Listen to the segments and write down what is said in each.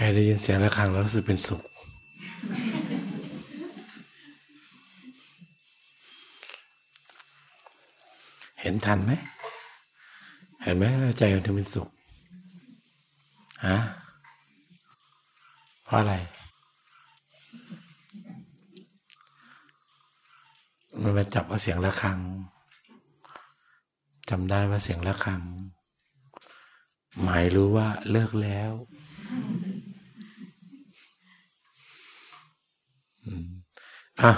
ใครได้ยินเสียงะระฆังแล้วรู้สึกเป็นสุข เห็นทันไหมเห็นไหมใจมันถึงเป็นสุขฮะเพราะอะไร มันมาจับว่าเสียงะระฆังจำได้ว่าเสียงะระฆังหมายรู้ว่าเลิกแล้ว อะ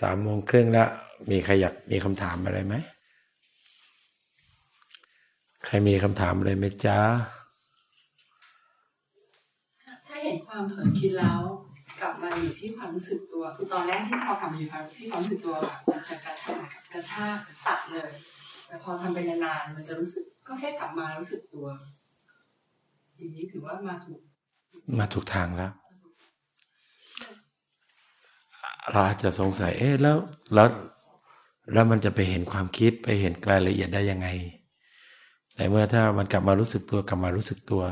สามโมงครึ่งแล้ว มีใครอยากมีคำถามอะไรไหม ใครมีคำถามอะไรไหมจ๊ะ ถ้าเห็นความเผลอคิดแล้ว กลับมาอยู่ที่ความรู้สึกตัว คือตอนแรกที่พอกลับมาอยู่ที่ความรู้สึกตัวแบบมันจะกระชากกระชากตัดเลย แต่พอทำไปนานๆมันจะรู้สึกก็แค่กลับมารู้สึกตัวอย่างนี้ถือว่ามาถูก มาถูกทางแล้ว เราอาจจะสงสัย เอ๊ะแล้วแล้วแล้วมันจะไปเห็นความคิดไปเห็นรายละเอียดได้ยังไง แต่เมื่อถ้ามันกลับมารู้สึกตัวกลับมารู้สึกตัว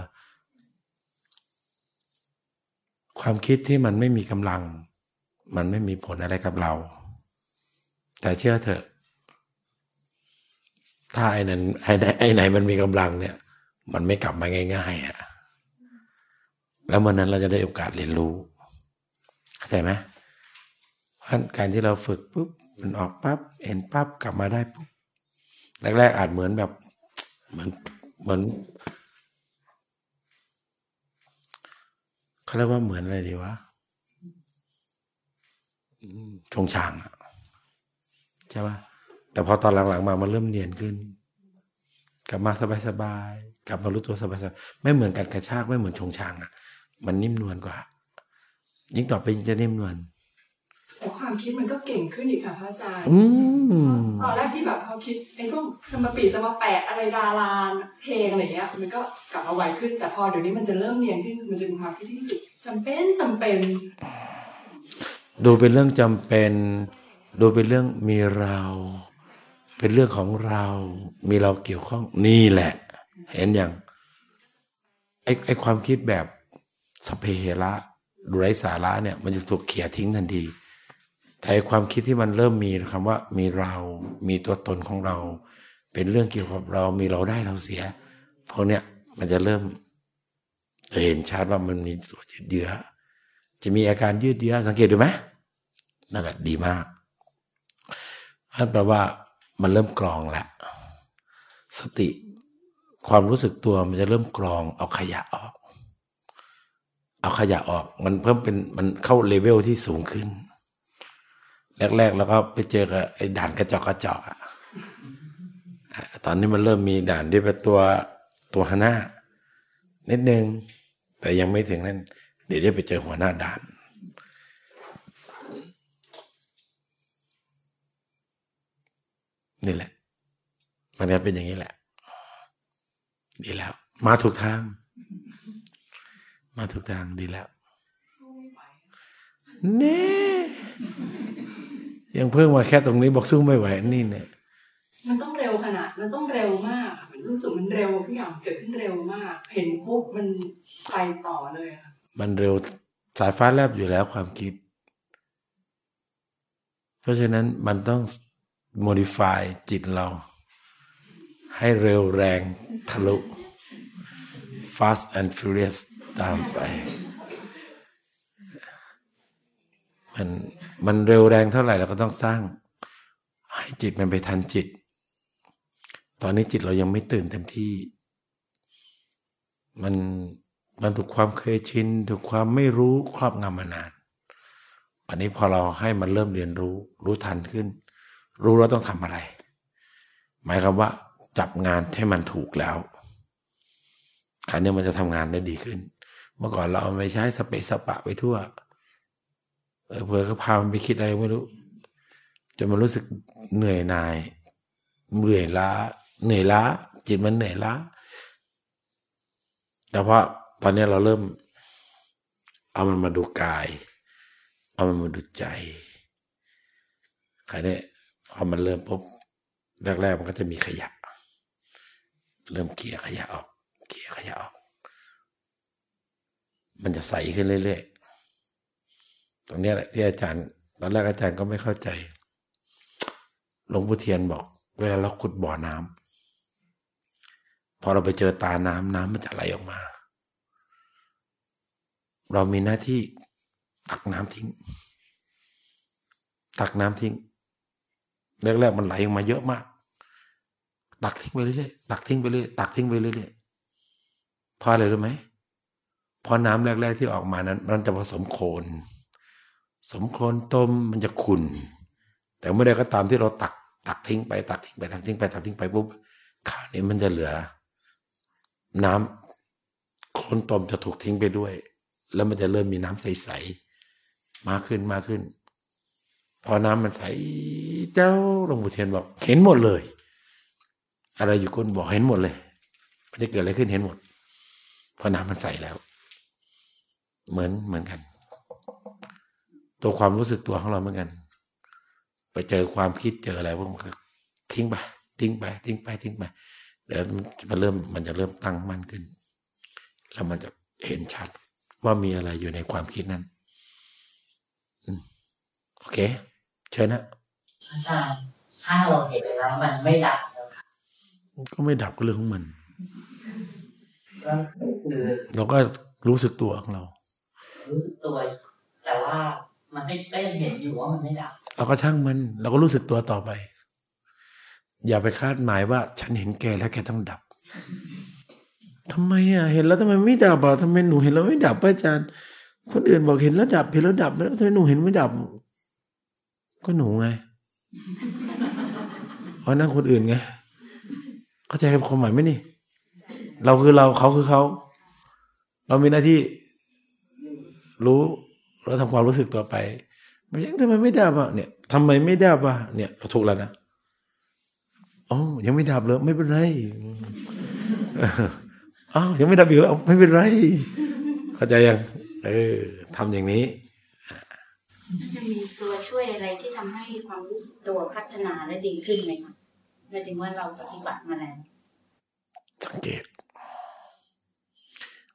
ความคิดที่มันไม่มีกำลัง มันไม่มีผลอะไรกับเรา แต่เชื่อเถอะ ถ้าไอ้นั้นไอ้ไหนไอ้ไหนมันมีกำลังเนี่ย มันไม่กลับมาง่ายๆอะแล้ววันนั้นเราจะได้โอกาสเรียนรู้เข้าใจไหม เพราะการที่เราฝึกปุ๊บมันออกปั๊บเห็นปั๊บกลับมาได้ปุ๊บแรกๆอาจเหมือนแบบเหมือนเหมือนเขาเรียกว่าเหมือนอะไรดีวะชงชางอะใช่ปะแต่พอตอนหลังๆมามันเริ่มเนียนขึ้น กลับมาสบายๆกลับมารู้ตัวสบายๆไม่เหมือนกันกระชากไม่เหมือนชงชางอะมันนิ่มนวลกว่า ยิ่งต่อไปยิ่งจะนิ่มนวล แต่ความคิดมันก็เก่งขึ้นอีกค่ะพระอาจารย์อืมตอนแรกที่แบบเขาคิดไอ้พวกสมปีสมแปะอะไรดาราเพลงอะไรเงี้ย มันก็กลับมาไวขึ้น แต่พอเดี๋ยวนี้มันจะเริ่มเนียนขึ้นมันจะมีความคิดที่รู้สึกจำเป็นจำเป็น ดูเป็นเรื่องจำเป็น ดูเป็นเรื่องมีเรา เป็นเรื่องของเรา มีเราเกี่ยวข้องนี่แหละ เห็นอย่างไอ้ไอ้ความคิดแบบสพเพเหระดูไร้สาระเนี่ย มันจะถูกเขี่ยทิ้งทันที แต่ความคิดที่มันเริ่มมีคำว่ามีเรา มีตัวตนของเรา เป็นเรื่องเกี่ยวกับเรา มีเราได้เราเสียพวกเนี้ยมันจะเริ่มเห็นชัดว่ามันมีตัวยืดเยื้อ จะมีอาการยืดเยื้อสังเกตดูไหมนั่นแหละดีมากนั่นแปลว่ามันเริ่มกรองแล้วสติความรู้สึกตัวมันจะเริ่มกรอง เอาขยะออก เอาขยะออก มันเพิ่มเป็นมันเข้าเลเวลที่สูงขึ้น แรกๆ แล้วก็ไปเจอกับไอ้ด่านกระจอกกระจอกอะอะตอนนี้มันเริ่มมีด่านที่เป็นตัวตัวหน้า นิดนึง แต่ยังไม่ถึงนั่น เดี๋ยวจะไปเจอหัวหน้าด่าน นี่แหละ มันจะเป็นอย่างนี้แหละดีแล้ว มาถูกทาง มาถูกทางดีแล้วเน่ ยังเพิ่งมาแค่ตรงนี้บอกสู้ไม่ไหวนี่เนี่ย มันต้องเร็วขนาด มันต้องเร็วมากอะมันรู้สึกมันเร็วทุกอย่างเกิดขึ้นเร็วมาก เห็นปุ๊บมันไปต่อเลยอะค่ะมันเร็วสายฟ้าแลบอยู่แล้วความคิด เพราะฉะนั้นมันต้อง modify จิตเรา ให้เร็วแรงทะลุ fast and furious ตามไป มัน มันเร็วแรงเท่าไหร่เราก็ต้องสร้าง ให้จิตมันไปทันจิต ตอนนี้จิตเรายังไม่ตื่นเต็มที่ มันมันถูกความเคยชินถูกความไม่รู้ครอบงำมานานวันนี้พอเราให้มันเริ่มเรียนรู้ รู้ทันขึ้น รู้แล้วต้องทำอะไร หมายความว่าจับงานให้มันถูกแล้วคราวนี้มันจะทำงานได้ดีขึ้น เมื่อก่อนเราเอาไปใช้สเปะสปะไปทั่ว เออเพื่อก็พามันไปคิดอะไรไม่รู้จนมันรู้สึกเหนื่อยหน่ายเหนื่อยล้า เหนื่อยล้า จิตมันเหนื่อยล้า แต่ว่าตอนนี้เราเริ่ม เอามันมาดูกาย เอามันมาดูใจคราวนี้พอมันเริ่มปุ๊บแรกๆมันก็จะมีขยะ เริ่มเกลี่ยขยะออกเกลี่ยขยะออก มันจะใสขึ้นเรื่อยๆ ตรงนี้แหละที่อาจารย์ตอนแรกอาจารย์ก็ไม่เข้าใจหลวงปู่เทียนบอก เวลาเราขุดบ่อน้ำพอเราไปเจอตาน้ำน้ำมันจะไหลออกมา เรามีหน้าที่ตักน้ำทิ้ง ตักน้ำทิ้งแรกๆมันไหลออกมาเยอะมาก ตักทิ้งไปเรื่อยๆตักทิ้งไปเรื่อยตักทิ้งไปเรื่อยๆพราะอะไรรู้ไหมพราะน้ำแรก ๆ ที่ออกมานั้น มันจะผสมโคลน สมโคลนต้มมันจะขุ่นแต่เมื่อใดก็ตามที่เราตัก ตักทิ้งไป ตักทิ้งไปตักทิ้งไป ตักทิ้งไปปุ๊บข้าวนี้มันจะเหลือ น้ำโคลนต้มจะถูกทิ้งไปด้วย แล้วมันจะเริ่มมีน้ำใสๆมากขึ้นมากขึ้น พอน้ำมันใสเจ้าหลวงปู่เทียนบอก เห็นหมดเลย อะไรอยู่ก้นบอกเห็นหมดเลย มันจะเกิดอะไรขึ้นเห็นหมดพราะน้ำมันใสแล้ว เหมือนเหมือนกัน ตัวความรู้สึกตัวของเราเหมือนกัน ไปเจอความคิดเจออะไรพวกมันก็ทิ้งไปทิ้งไปทิ้งไปทิ้งไปเดี๋ยวมันเริ่มมันจะเริ่มตั้งมั่นขึ้น แล้วมันจะเห็นชัดว่ามีอะไรอยู่ในความคิดนั้นอืมโอเค เชิญนะอาจารย์ถ้าเราเห็นแล้วมันไม่ดับแล้วค่ะก็ไม่ดับก็เรื่องของมันก็คือเราก็รู้สึกตัวของเรา รู้สึกตัว แต่ว่า มันไม่ก็ยังเห็นอยู่ว่ามันไม่ดับเราก็ช่างมัน เราก็รู้สึกตัวต่อไป อย่าไปคาดหมายว่า ฉันเห็นแกแล้วแกต้องดับทำไมอะเห็นแล้วทำไมไม่ดับอะทำไมหนูเห็นแล้วไม่ดับป้าอาจารย์ คนอื่นบอกเห็นแล้วดับเห็นแล้วดับแล้วทำไมหนูเห็นไม่ดับ ก็หนูไงเพราะนั่นคนอื่นไงเข้าใจความหมายไหมนี่ เราคือเราเขาคือเขา เรามีหน้าที่รู้ เราทำความรู้สึกต่อไปไม่ใช่ทำไมไม่ดับอะเนี่ยทำไมไม่ดับอะเนี่ยเราถูกแล้วนะอ๋อยังไม่ดับเลยไม่เป็นไรอ้าวยังไม่ดับอีกแล้วไม่เป็นไร เข้าใจยัง เออทำอย่างนี้จะมีตัวช่วยอะไรที่ทำให้ความรู้สึกตัวพัฒนาและดีขึ้นไหมคะหมายถึงว่าเราปฏิบัติมาแล้วสังเกต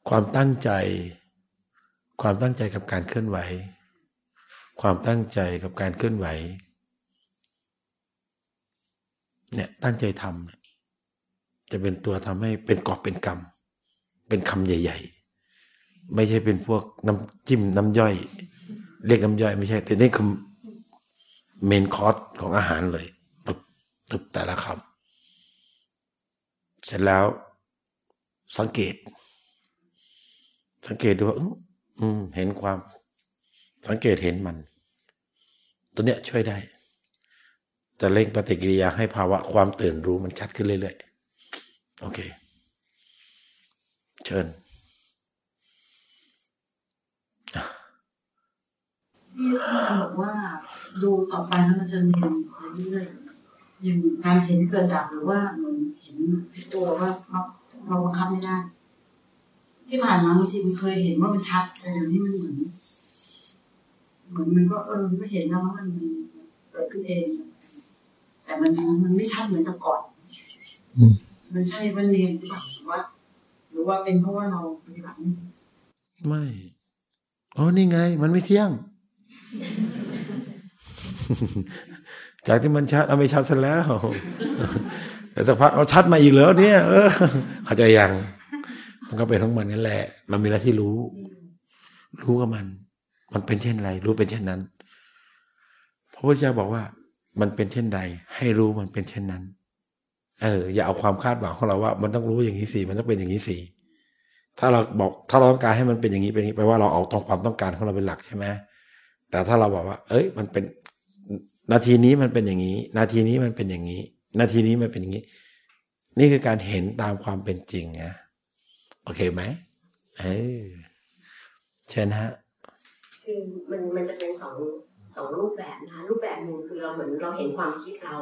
ความตั้งใจ ความตั้งใจกับการเคลื่อนไหว ความตั้งใจกับการเคลื่อนไหวเนี่ยตั้งใจทำเนี่ยจะเป็นตัวทำให้เป็นกอบเป็นกรรม เป็นคำใหญ่ ๆ ไม่ใช่เป็นพวกน้ำจิ้มน้ำย่อย เรียกน้ำย่อยไม่ใช่ แต่นี่คือเมนคอร์สของอาหารเลยตึบตึบแต่ละคำเสร็จแล้วสังเกต สังเกตดูว่า อืม เห็นความ สังเกตเห็นมัน ตัวเนี้ยช่วยได้ จะเร่งปฏิกิริยาให้ภาวะความตื่นรู้มันชัดขึ้นเรื่อยๆ โอเค เชิญที่อาจารย์บอกว่าดูต่อไปแล้วมันจะเรียนไปเรื่อยๆอย่างการเห็นเกิดดับหรือว่าเหมือนเห็นตัวว่าเราเราบังคับไม่ได้ ที่ผ่านมาบางทีมันเคยเห็นว่ามันชัดแต่เดี๋ยวนี้มันเหมือน เหมือนมันก็เออไม่เห็นแล้วว่ามันเกิดขึ้นเอง แต่มันมันไม่ชัดเหมือนแต่ก่อนอืมมันใช่ว่าเรียนหรือเปล่าหรือว่า หรือว่าเป็นเพราะว่าเราปฏิบัติไม่ดีไม่อ๋อนี่ไง มันไม่เที่ยง จากที่มันชัดเอาไม่ชัดซะแล้วแต่สักพักเอาชัดมาอีกแล้วเนี่ย เออเข้าใจยัง มันก็เป็นทั้งมันนั่นแหละเรามีหน้าที่รู้ รู้กับมัน มันเป็นเช่นไร รู้เป็นเช่นนั้นพระพุทธเจ้าบอกว่า มันเป็นเช่นใด ให้รู้มันเป็นเช่นนั้น เออ อย่าเอาความคาดหวังของเราว่า มันต้องรู้อย่างนี้สิมันต้องเป็นอย่างนี้สิถ้าเราบอกถ้าเราต้องการให้มันเป็นอย่างนี้เป็นอย่างนี้แปลว่าเราเอาตรงความต้องการของเราเป็นหลักใช่ไหมแต่ถ้าเราบอกว่า เอ้ย มันเป็น นาทีนี้มันเป็นอย่างนี้ นาทีนี้มันเป็นอย่างนี้ นาทีนี้มันเป็นอย่างนี้ นี่คือการเห็นตามความเป็นจริงนะ โอเคไหมเออเชิญฮะคือมันมันจะเป็นสองสองรูปแบบนะคะรูปแบบหนึ่งคือเราเหมือนเราเห็นความคิดเรา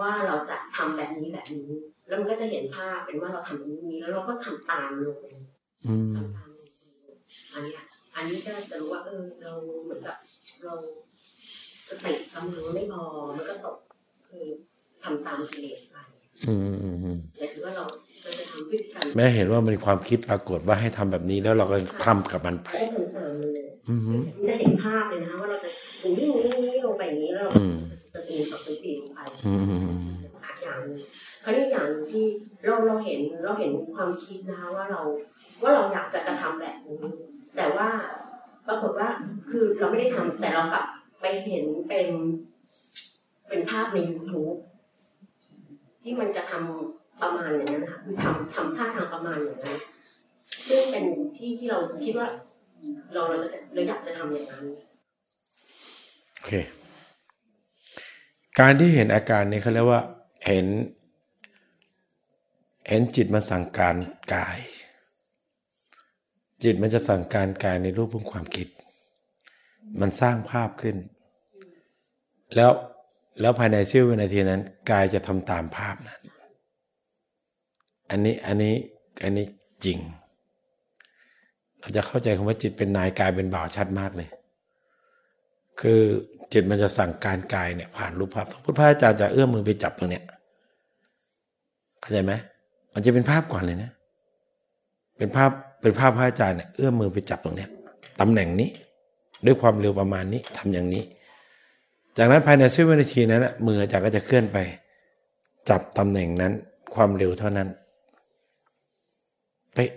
ว่าเราจะทำแบบนี้แบบนี้ แล้วมันก็จะเห็นภาพเป็นว่าเราทำแบบนี้แล้วเราก็ทำตามลงอืมทำตามลงอันเนี้ยอันนี้ก็จะรู้ว่าเออเราเหมือนกับเราสติกำลังไม่พอมันก็ตกคือทำตามกิเลสไป อืมอืมอืมหมายถึงว่าเราเราจะทำพฤติกรรมแม่เห็นว่ามันมีความคิดปรากฏว่าให้ทำแบบนี้แล้วเราก็ทำกับมันไปได้ผลตามมันเลยอืมจะเห็นภาพเลยนะคะว่าเราจะวิ่งวิ่งวิ่งลงไปอย่างนี้แล้วเราอืมจะตีสองตีสี่ลงไปอืมอืมอืมอย่างหนึงคราวนี้อย่างหนึ่งที่เราเราเห็นเราเห็นความคิดนะคะว่าเราว่าเราอยากจะกระทำแบบนี้แต่ว่าปรากฏว่าคือเราไม่ได้ทำแต่เรากลับไปเห็นเป็น เป็นภาพใน YouTube ที่ ที่มันจะทำประมาณอย่างนั้นนะคะคือทำทำท่าทางประมาณอย่างนั้นซึ่งเป็นที่ที่เราคิดว่า เราเราจะเราอยากจะทำอย่างนั้นโอเค การที่เห็นอาการนี้เขาเรียกว่า เห็น เห็นจิตมันสั่งการกาย จิตมันจะสั่งการกายในรูปของความคิด มันสร้างภาพขึ้น แล้ว แล้วภายในเสี้ยววินาทีนั้น กายจะทำตามภาพนั้น อันนี้อันนี้อันนี้จริง เราจะเข้าใจคำว่าจิตเป็นนายกายเป็นบ่าวชัดมากเลย คือจิตมันจะสั่งการกายเนี่ยผ่านรูปภาพสมมติพระอาจารย์จะเอื้อมมือไปจับตรงเนี้ยเข้าใจไหมมันจะเป็นภาพก่อนเลยนะ เป็นภาพเป็นภาพพระอาจารย์เนี่ยเอื้อมมือไปจับตรงเนี้ยตำแหน่งนี้ ด้วยความเร็วประมาณนี้ทำอย่างนี้ จากนั้นภายในสี้ยววินาทีนั้นมืออาจารย์ก็จะเคลื่อนไป จับตำแหน่งนั้นความเร็วเท่านั้นเป๊ะ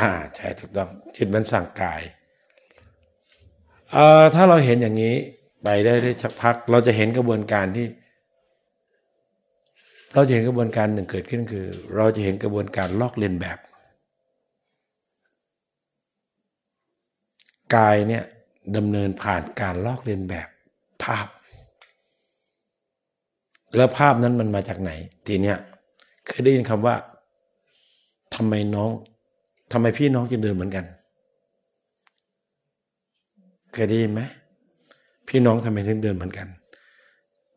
อ่าใช่ถูกต้องจิตมันสั่งกายเอ่อถ้าเราเห็นอย่างนี้ไปได้ได้สักพัก เราจะเห็นกระบวนการที่ เราจะเห็นกระบวนการหนึ่งเกิดขึ้นคือ เราจะเห็นกระบวนการลอกเลียนแบบ กายเนี่ยดำเนินผ่านการลอกเลียนแบบ ภาพ แล้วภาพนั้นมันมาจากไหน ทีเนี้ยเคยได้ยินคำว่าทำไมน้องทำไมพี่น้องจึงเดินเหมือนกัน เคยได้ยินไหมพี่น้องทำไมถึงเดินเหมือนกัน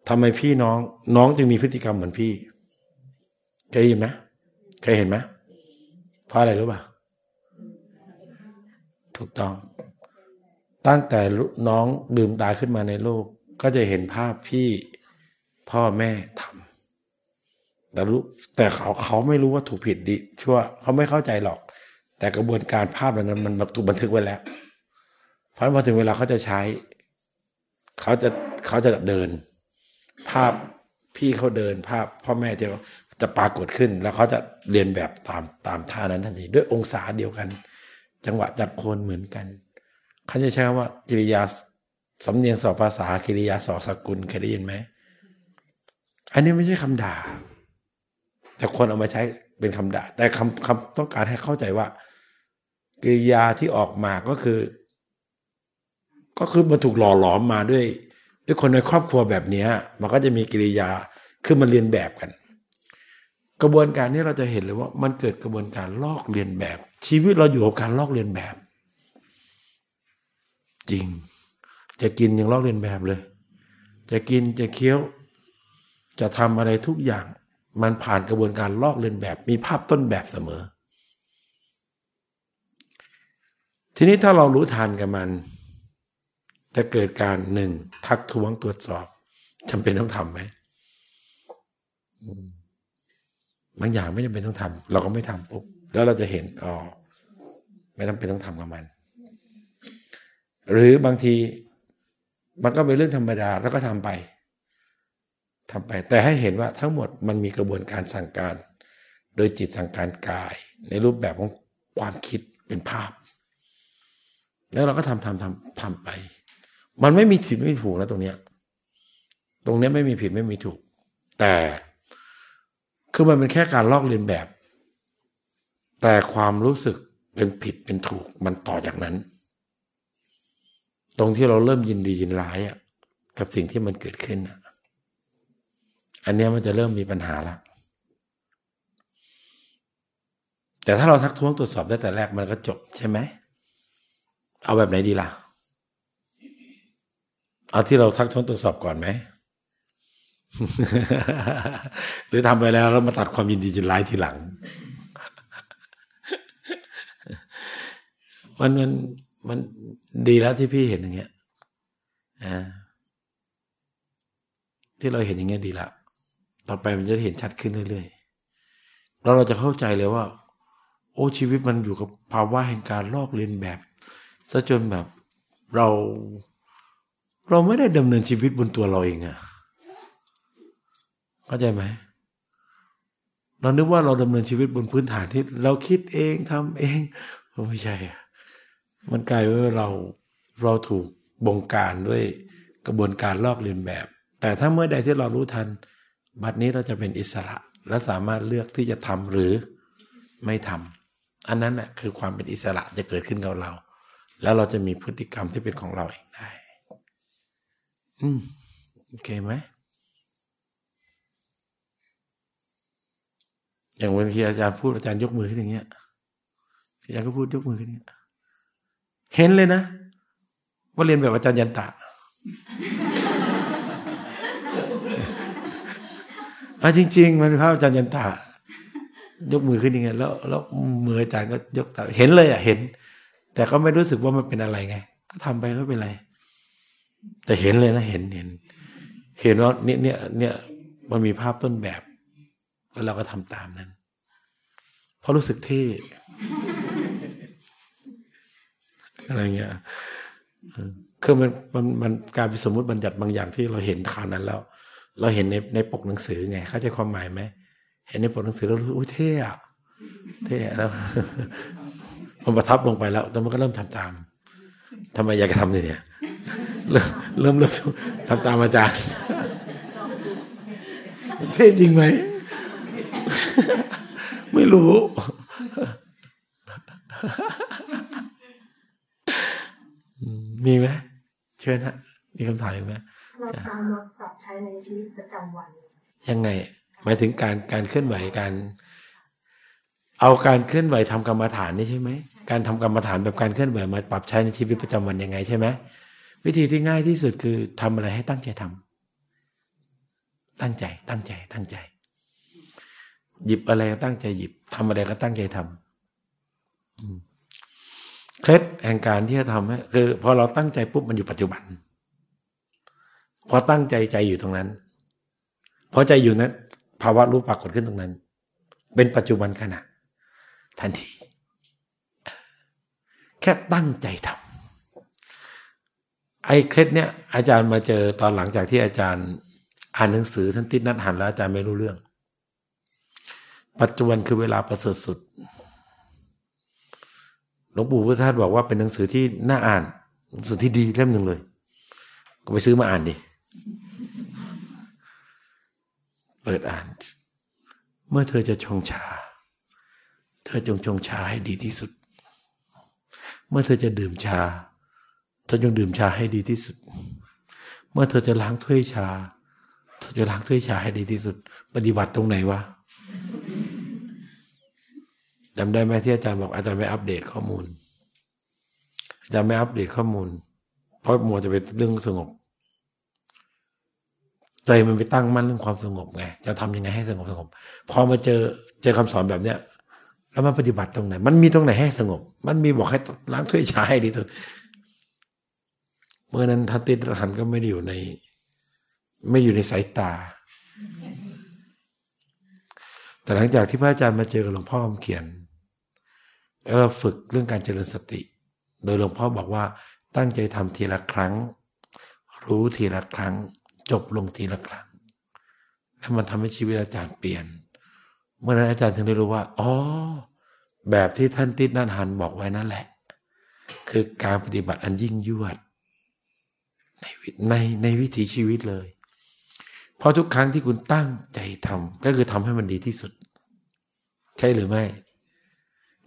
ทำไมพี่น้องน้องจึงมีพฤติกรรมเหมือนพี่เคยได้ยินไหมเคยเห็นไหมเพราะอะไรรู้ป่ะถูกต้อง ตั้งแต่น้องดื่มตาขึ้นมาในโลก ก็จะเห็นภาพพี่พ่อแม่ทำแต่รู้แต่เขาเขาไม่รู้ว่าถูกผิดดีชั่วเขาไม่เข้าใจหรอก แต่กระบวนการภาพเหล่านั้นมันถูกบันทึกไว้แล้ว เพราะพอถึงเวลาเขาจะใช้ เขาจะเขาจะเดิน ภาพพี่เขาเดินภาพพ่อแม่จะจะปรากฏขึ้น แล้วเขาจะเรียนแบบตามตามท่านั้นทันทีด้วยองศาเดียวกัน จังหวะจับโคนเหมือนกันเขาจะใช้คำว่ากิริยา สำเนียงสอภาษากิริยาสอสกุลเคยได้ยินไหม อันนี้ไม่ใช่คำด่า แต่คนเอามาใช้เป็นคำด่า แต่คำคำต้องการให้เข้าใจว่า กิริยาที่ออกมาก็คือ ก็คือมันถูกหล่อหลอมมาด้วย ด้วยคนในครอบครัวแบบนี้มันก็จะมีกิริยาคือมันเรียนแบบกัน กระบวนการนี้เราจะเห็นเลยว่า มันเกิดกระบวนการลอกเรียนแบบ ชีวิตเราอยู่กับการลอกเรียนแบบ จริง จะกินยังลอกเรียนแบบเลย จะกินจะเคี้ยว จะทำอะไรทุกอย่าง มันผ่านกระบวนการลอกเลียนแบบ มีภาพต้นแบบเสมอ ทีนี้ถ้าเรารู้ทันกับมันจะเกิดการหนึ่งทักท้วงตรวจสอบจำเป็นต้องทำไหมอืมบางอย่างไม่จำเป็นต้องทำเราก็ไม่ทำปุ๊บแล้วเราจะเห็นอ๋อไม่จำเป็นต้องทำกับมัน หรือบางที มันก็เป็นเรื่องธรรมดาแล้วก็ทำไปทำไป แต่ให้เห็นว่าทั้งหมดมันมีกระบวนการสั่งการ โดยจิตสั่งการกาย ในรูปแบบของความคิดเป็นภาพ แล้วเราก็ทำทำทำทำไป มันไม่มีผิดไม่มีถูกนะตรงเนี้ย ตรงเนี้ยไม่มีผิดไม่มีถูก แต่คือมันเป็นแค่การลอกเลียนแบบ แต่ความรู้สึกเป็นผิดเป็นถูกมันต่อจากนั้น ตรงที่เราเริ่มยินดียินร้ายอะกับสิ่งที่มันเกิดขึ้น อันนี้มันจะเริ่มมีปัญหาละแต่ถ้าเราทักท้วงตรวจสอบได้แต่แรกมันก็จบใช่ไหม เอาแบบไหนดีล่ะ เอาที่เราทักท้วงตรวจสอบก่อนไหม หรือทำไปแล้วแล้วมาตัดความยินดียินร้ายทีหลัง มันมัน มันดีแล้วที่พี่เห็นอย่างเงี้ยอ่าที่เราเห็นอย่างเงี้ยดีละ ต่อไปมันจะเห็นชัดขึ้นเรื่อยๆ แล้วเราจะเข้าใจเลยว่า โอ้ชีวิตมันอยู่กับภาวะแห่งการลอกเลียนแบบซะจนแบบเรา เราไม่ได้ดำเนินชีวิตบนตัวเราเองอะเข้าใจไหมเรานึกว่าเราดำเนินชีวิตบนพื้นฐานที่ เราคิดเองทำเองไม่ใช่อะ มันกลายเป็นว่าเราเราถูกบงการด้วยกระบวนการลอกเลียนแบบ แต่ถ้าเมื่อใดที่เรารู้ทัน บัดนี้เราจะเป็นอิสระ และสามารถเลือกที่จะทำหรือไม่ทำอันนั้นน่ะคือความเป็นอิสระจะเกิดขึ้นกับเรา แล้วเราจะมีพฤติกรรมที่เป็นของเราเองได้ อืมโอเคไหมอย่างวันที่อาจารย์พูดอาจารย์ยกมือขึ้นอย่างเงี้ยอาจารย์ก็พูดยกมือขึ้นอย่างเงี้ย เห็นเลยนะ ว่าเรียนแบบอาจารย์ยันตะอะจริง ๆ มันเป็นภาพอาจารย์ยันตะ ยกมือขึ้นอย่างเงี้ยแล้วแล้วมืออาจารย์ก็ยกตาเห็นเลยอะเห็น แต่ก็ไม่รู้สึกว่ามันเป็นอะไรไง ก็ทำไปไม่เป็นไร แต่เห็นเลยนะเห็นเห็น เห็นว่าเนี่ยเนี่ยเนี่ยมันมีภาพต้นแบบ แล้วเราก็ทำตามนั้น เพราะรู้สึกเท่ อะไรเงี้ยเออคือมันมันมันการเป็นสมมติบัญญัติบางอย่างที่เราเห็นคราวนั้นแล้ว เราเห็นในในปกหนังสือไงเข้าใจความหมายไหมเห็นในปกหนังสือแล้วรู้อุ้ยเท่อะเท่แล้วมันประทับลงไปแล้วแต่มันก็เริ่มทำตามทำไมอยากจะทำเนี่ยเริ่มเริ่มเริ่มทำตามอาจารย์เท่จริงไหมไม่รู้ มีไหมเชิญฮะ มีคำถามอีกไหมเราจะเอามาปรับใช้ในชีวิตประจำวัน ยังไง หมายถึงการการเคลื่อนไหวการ เอาการเคลื่อนไหวทำกรรมฐานนี่ใช่ไหมการทำกรรมฐานแบบการเคลื่อนไหวมาปรับใช้ในชีวิตประจำวันยังไงใช่ไหมวิธีที่ง่ายที่สุดคือทำอะไรให้ตั้งใจทำตั้งใจ ตั้งใจ ตั้งใจ หยิบอะไรก็ตั้งใจหยิบทำอะไรก็ตั้งใจทำอืม เคล็ดแห่งการที่จะทำให้คือพอเราตั้งใจปุ๊บมันอยู่ปัจจุบัน พอตั้งใจใจอยู่ตรงนั้น พอใจอยู่นั้นภาวะรู้ปรากฏขึ้นตรงนั้น เป็นปัจจุบันขณะ ทันที แค่ตั้งใจทำไอ้เคล็ดเนี้ยอาจารย์มาเจอตอนหลังจากที่อาจารย์อ่านหนังสือท่านติดนัดหันแล้วอาจารย์ไม่รู้เรื่อง ปัจจุบันคือเวลาประเสริฐสุด หลวงปู่พุทธทาสบอกว่าเป็นหนังสือที่น่าอ่านหนังสือที่ดีเล่มหนึ่งเลย ก็ไปซื้อมาอ่านดิเปิดอ่าน เมื่อเธอจะชงชา เธอจงชงชาให้ดีที่สุด เมื่อเธอจะดื่มชา เธอจงดื่มชาให้ดีที่สุด เมื่อเธอจะล้างถ้วยชา เธอจะล้างถ้วยชาให้ดีที่สุด ปฏิบัติตรงไหนวะ จำได้ไหมที่อาจารย์บอกอาจารย์ไม่อัปเดตข้อมูล อาจารย์ไม่อัปเดตข้อมูล เพราะมัวจะเป็นเรื่องสงบ ใจมันไปตั้งมั่นเรื่องความสงบไง จะทำยังไงให้สงบสงบ พอมาเจอเจอคำสอนแบบเนี้ย แล้วมันปฏิบัติตรงไหน มันมีตรงไหนให้สงบ มันมีบอกให้ล้างถ้วยชาให้ดีที่สุดเมื่อนั้นทัตติดหันก็ไม่ได้อยู่ใน ไม่อยู่ในสายตา แต่หลังจากที่พระอาจารย์มาเจอกับหลวงพ่อคำเขียน แล้วเราฝึกเรื่องการเจริญสติ โดยหลวงพ่อบอกว่าตั้งใจทำทีละครั้ง รู้ทีละครั้ง จบลงทีละครั้ง แล้วมันทำให้ชีวิตอาจารย์เปลี่ยน เมื่อนั้นอาจารย์ถึงได้รู้ว่าอ๋อแบบที่ท่านติดนันหันบอกไว้นั่นแหละ คือการปฏิบัติอันยิ่งยวด ในในในวิถีชีวิตเลย เพราะทุกครั้งที่คุณตั้งใจทำก็คือทำให้มันดีที่สุด ใช่หรือไม่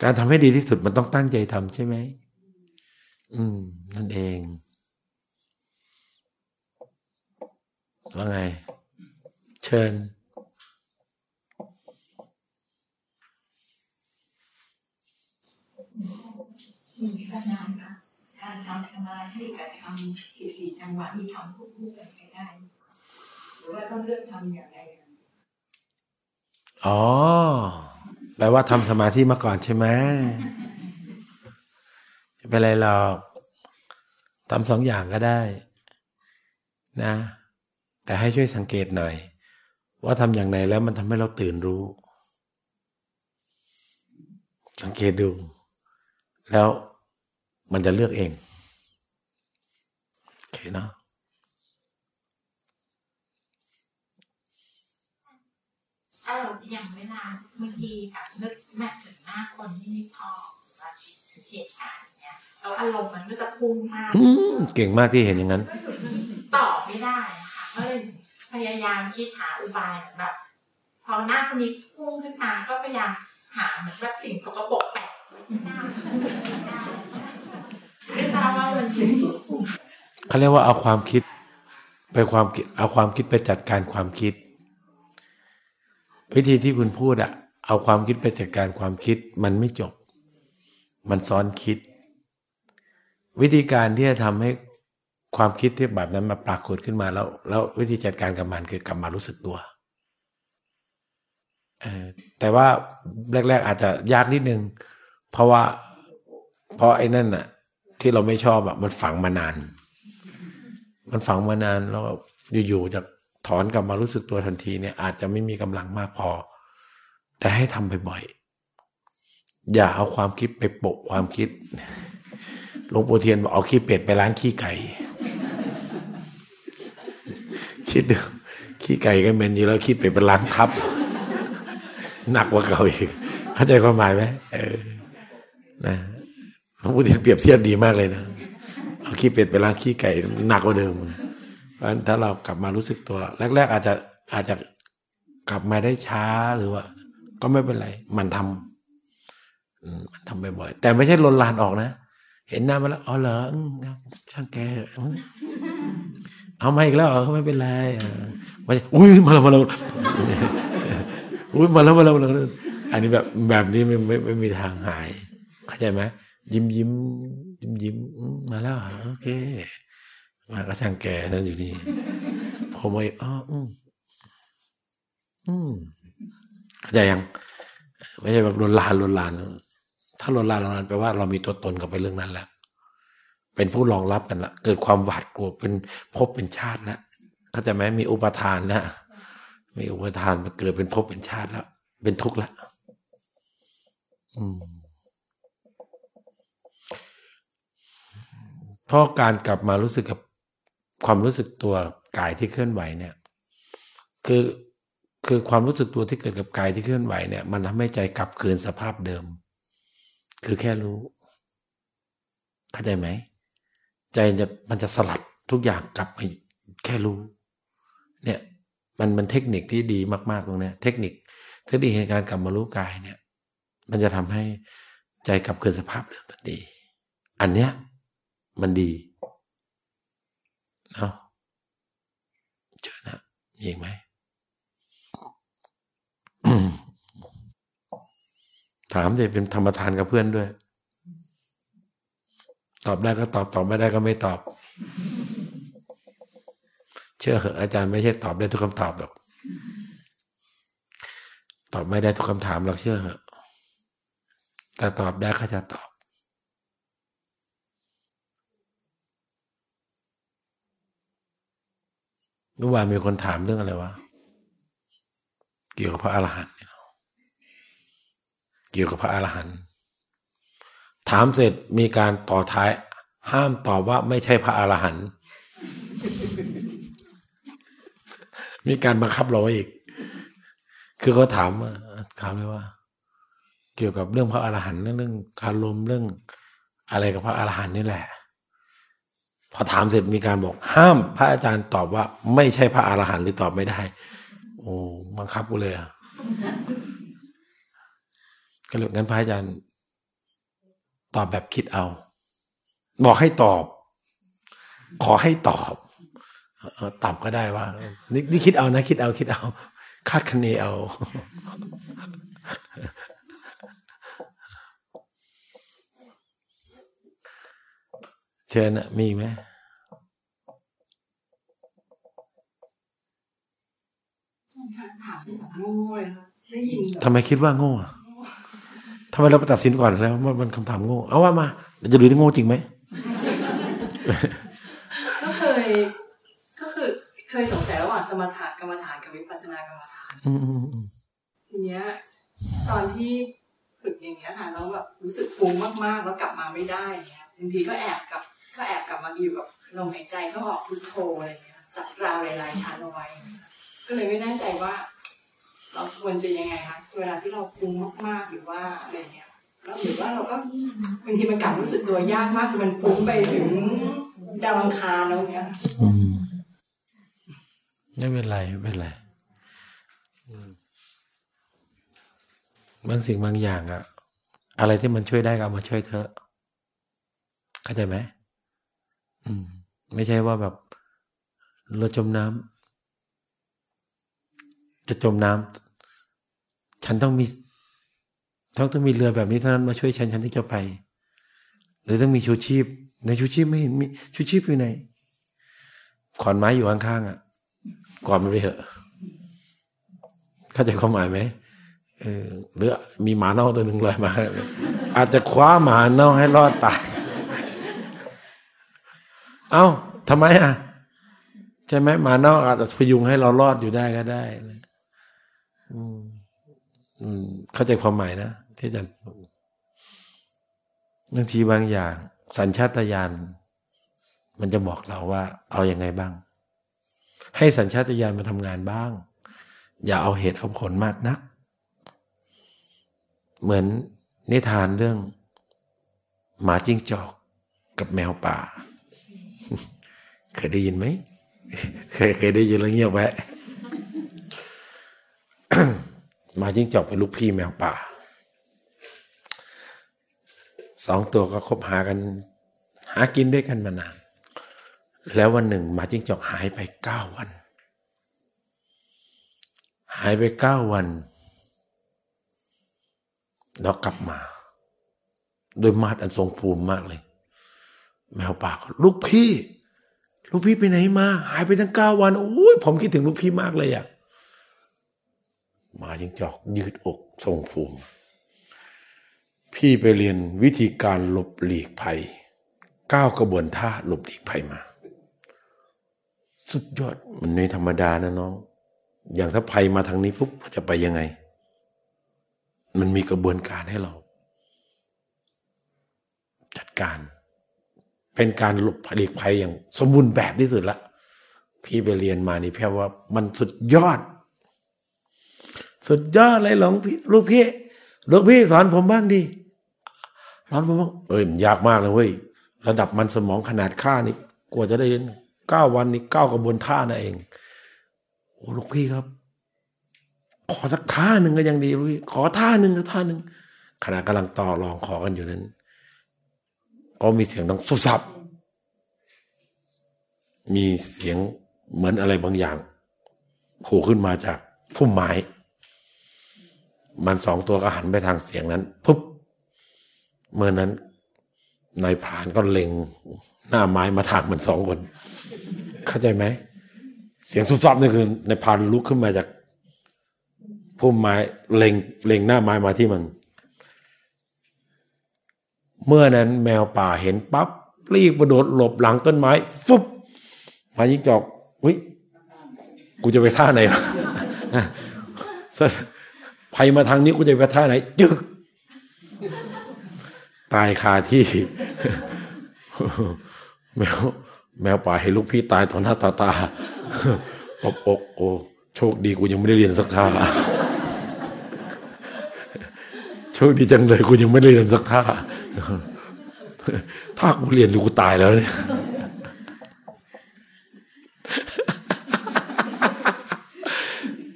การทำให้ดีที่สุดมันต้องตั้งใจทำใช่ไหมอืม นั่นเองว่าไง เชิญมีขนาดค่ะการทำสมาธิกับทำสี่สี่จังหวะที่ทำควบคู่กันไปได้ หรือว่าต้องเลือกทำอย่างไรกันอ๋อ แปลว่าทำสมาธิมาก่อนใช่ไหมไม่เป็นไรหรอกทำสองอย่างก็ได้ นะ แต่ให้ช่วยสังเกตหน่อย ว่าทำอย่างไหนแล้วมันทำให้เราตื่นรู้ สังเกตดู แล้วมันจะเลือกเองโอเคเนาะเอออย่างเวลา บางทีแบบนึกแม่ถึงหน้าคนที่ไม่ชอบว่าเหตุการณ์เนี้ยแล้วอารมณ์มันก็จะพุ่งมากเก่งมากที่เห็นอย่างนั้นตอบไม่ได้ค่ะก็เลยพยายามคิดหาอุบายแบบพอหน้าคนนี้พุ่งขึ้นมาก็พยายามหาเหมือนแบบสิ่งสกปรกแปะไว้ที่หน้าม่ทราบว่ามันเขาเรียกว่าเอาความคิดไปความคิดเอาความคิดไปจัดการความคิด วิธีที่คุณพูดอะ เอาความคิดไปจัดการความคิดมันไม่จบ มันซ้อนคิด วิธีการที่จะทำให้ความคิดที่แบบนั้นมาปรากฏขึ้นมาแล้ว แล้ววิธีจัดการกับมันคือกลับมารู้สึกตัวแต่ว่าแรก ๆ อาจจะยากนิดนึง เพราะว่าเพราะไอ้นั่นน่ะ ที่เราไม่ชอบอะมันฝังมานาน มันฝังมานานแล้วอยู่ๆจะถอนกลับมารู้สึกตัวทันทีเนี่ย อาจจะไม่มีกำลังมากพอ แต่ให้ทำบ่อยๆ อย่าเอาความคิดไปปะความคิด หลวงปู่เทียนบอกเอาขี้เป็ดไปล้างขี้ไก่ คิดดูขี้ไก่ก็เหม็นอยู่แล้วขี้เป็ดไปล้างทับ หนักกว่าเก่าอีก เข้าใจความหมายไหมเออ นะหลวงปู่เทียนเปรียบเทียบดีมากเลยนะ เอาขี้เป็ดไปล้างขี้ไก่หนักกว่าเดิม เพราะฉะนั้นถ้าเรากลับมารู้สึกตัว แรก ๆ อาจจะอาจจะกลับมาได้ช้าหรือว่า ก็ไม่เป็นไร มันทำมันทำบ่อยๆแต่ไม่ใช่ลนลานออกนะ เห็นหน้ามาแล้วอ๋อเหรอช่างแกเอามาอีกแล้วเหรอไม่เป็นไรอ่าไม่อุ้ยมาแล้วมาแล้วอุ้ยมาแล้วมาแล้วมาแล้วอันนี้แบบแบบนี้ไม่ไม่ไม่มีทางหาย เข้าใจไหมยิ้มยิ้มยิ้มยิ้มมาแล้วเหรอโอเค มาก็ช่างแกนั่นอยู่นี่ผมไปอ๋ออืมอืม เข้าใจยังไม่ใช่แบบลวนลานลวนลาน ถ้าลวนลานลวนลานแปลว่าเรามีตัวตนกับไปเรื่องนั้นแล้วเป็นผู้รองรับกันละเกิดความหวาดกลัวเป็นภพเป็นชาติแล้วเข้าใจไหมมีอุปทานนะมีอุปทานมาเกิดเป็นภพเป็นชาติแล้ว เป็นทุกข์แล้วเพราะการกลับมารู้สึกกับความรู้สึกตัวกายที่เคลื่อนไหวเนี่ย คือ คือความรู้สึกตัวที่เกิดกับกายที่เคลื่อนไหวเนี่ย มันทำให้ใจกลับคืนสภาพเดิม คือแค่รู้ เข้าใจไหม ใจจะมันจะสลัดทุกอย่างกลับมาแค่รู้ เนี่ยมันมันเทคนิคที่ดีมาก ๆ ตรงเนี้ย เทคนิคเทคนิคในการกลับมารู้กายเนี่ย มันจะทำให้ใจกลับคืนสภาพเดิมทันทีอันเนี้ยมันดีเนาะเจอนะมีอีกไหม ถามจะเป็นธรรมทานกับเพื่อนด้วย ตอบได้ก็ตอบตอบไม่ได้ก็ไม่ตอบ เชื่อเหอะอาจารย์ไม่ใช่ตอบได้ทุกคำตอบหรอก ตอบไม่ได้ทุกคำถามหรอกเชื่อเหอะแต่ตอบได้ก็จะตอบเมื่อวานมีคนถามเรื่องอะไรวะ เกี่ยวกับพระอรหันต์เนี่ยเกี่ยวกับพระอรหันต์ถามเสร็จมีการต่อท้าย ห้ามตอบว่าไม่ใช่พระอรหันต์มีการบังคับเราไว้อีก คือเขาถามว่าถามเลยว่า เกี่ยวกับเรื่องพระอรหันต์เรื่องอารมณ์เรื่องอะไรกับพระอรหันต์นี่แหละ พอถามเสร็จมีการบอก ห้ามพระอาจารย์ตอบว่า ไม่ใช่พระอรหันต์หรือตอบไม่ได้ อ้บังคับกูเลยอะก็เลยงั้นพระอาจารย์ ตอบแบบคิดเอา บอกให้ตอบ ขอให้ตอบเออตอบก็ได้ว่านี่นี่คิดเอานะ คิดเอาคิดเอา คาดคะเนเอา เชิญนะมีอีกไหม ถามแบบโง่ๆเลยค่ะได้ยินแบบ ทำไมคิดว่าโง่อะทำไมเราไปตัดสินก่อนแล้วว่ามันคำถามโง่ เอาว่ามาเดี๋ยวจะดูที่โง่จริงไหมก็เคย ก็คือเคยสงสัยระหว่างสมถะกรรมฐานกับวิปัสสนากรรมฐานอืมอืมอืมทีเนี้ย ตอนที่ฝึกอย่างเงี้ยค่ะแล้วแบบรู้สึกฟุ้งมากๆแล้วกลับมาไม่ได้เงี้ยบางทีก็แอบกลับ ก็แอบกลับมาอยู่กับลมหายใจก็ออกพุทโธอะไรเงี้ยจับราวหลายๆชั้นเอาไว้ ก็เลยไม่แน่ใจว่า เราควรจะยังไงคะเวลาที่เราฟุ้งมากๆหรือว่าอะไรเงี้ยแล้วหรือว่าเราก็บางทีมันกลับรู้สึกตัวยากมากคือมันฟุ้งไปถึงดาวอังคารแล้วเงี้ยไม่เป็นไรไม่เป็นไรบางสิ่งบางอย่างอะอะไรที่มันช่วยได้ก็เอามาช่วยเถอเข้าใจไหมอืมไม่ใช่ว่าแบบเราจมน้ำ จะจมน้ำฉันต้องมีต้องต้องมีเรือแบบนี้เท่านั้นมาช่วยฉันฉันถึงจะไป หรือต้องมีชูชีพ ในชูชีพไม่เห็นมีชูชีพอยู่ไหนขอนไม้อยู่ข้างๆอะกอดมันไปเถอะเข้าใจความหมายไหมเออหรือมีหมาเน่าตัวหนึ่งลอยมา อาจจะคว้าหมาเน่าให้รอดตาย เอ้าทำไมอะใช่ไหมหมาเน่าอาจจะพยุงให้เรารอดอยู่ได้ก็ได้นะ อืมเข้าใจความหมายนะที่อาจารย์บางทีบางอย่าง สัญชาตญาณมันจะบอกเราว่า เอาอยัางไงบ้าง ให้สัญชาตญาณมาทำงานบ้าง อย่าเอาเหตุเอาผลมากนัก เหมือนนิทานเรื่อง หมาจิ้งจอกกับแมวป่า เคยได้ยินไหม เคยเคยได้ยินแล้วเงียบแวะ หมาจิ้งจอกเป็นลูกพี่แมวป่าสองตัวก็คบหากัน หากินด้วยกันมานาน แล้ววันหนึ่งหมาจิ้งจอกหายไปเก้าวัน หายไปเก้าวัน แล้วกลับมาโดยมาดอันทรงภูมิมากเลย แมวป่าก็ลูกพี่ ลูกพี่ไปไหนมา หายไปตั้งเก้าวันโอ้ยผมคิดถึงลูกพี่มากเลยอะ หมาจิงจอกยืดอกทรงภูมิ พี่ไปเรียนวิธีการหลบหลีกภัยก้าวกระบวนท่าหลบหลีกภัยมา สุดยอดมันไม่ธรรมดานะน้อง อย่างถ้าภัยมาทางนี้ปุ๊บจะไปยังไง มันมีกระบวนการให้เรา จัดการ เป็นการหลบหลีกภัยอย่างสมบูรณ์แบบที่สุดละพี่ไปเรียนมานี่แพ่ว่ามันสุดยอด สุดยอดเลยหลวงพี่ลูกพี่ลูกพี่สอนผมบ้างดิสอนผมบ้างเอ้ยมันยากมากเลยเว้ยระดับมันสมองขนาดค่านี่กว่าจะได้เรียนเก้าวันนี่เก้ากระบวนท่านั่นเองโอ้ลูกพี่ครับ ขอสักท่าหนึ่งก็ยังดีลูกพี่ขอท่าหนึ่งก็ท่าหนึ่งขณะกำลังต่อรองขอกันอยู่นั้น ก็มีเสียงดังสุบสับมีเสียงเหมือนอะไรบางอย่างโผล่ขึ้นมาจากพุ่มไม้ มันสองตัวก็หันไปทางเสียงนั้นปุ๊บเมื่อนั้นนายพรานก็เล็งหน้าไม้มาถากมันสองคน เข้าใจไหม เสียงสุบซับนี่คือนายพรานลุกขึ้นมาจากพุ่มไม้เล็งเล็งหน้าไม้มาที่มัน เมื่อนั้นแมวป่าเห็นปั๊บรีบกระโดดหลบหลังต้นไม้ฟุบมายิงจอกวิกูจะไปท่าไหนวะ ภัยมาทางนี้กูจะไปท่าไหนจึกตายคาที่ แมวแมวป่าให้ลูกพี่ตายต่อหน้าต่อตาตบอก โอ้โชคดีกูยังไม่ได้เรียนสักท่าโชคดีจังเลยกูยังไม่ได้เรียนสักท่าถ้ากูเรียนกูตายแล้วเนี่ย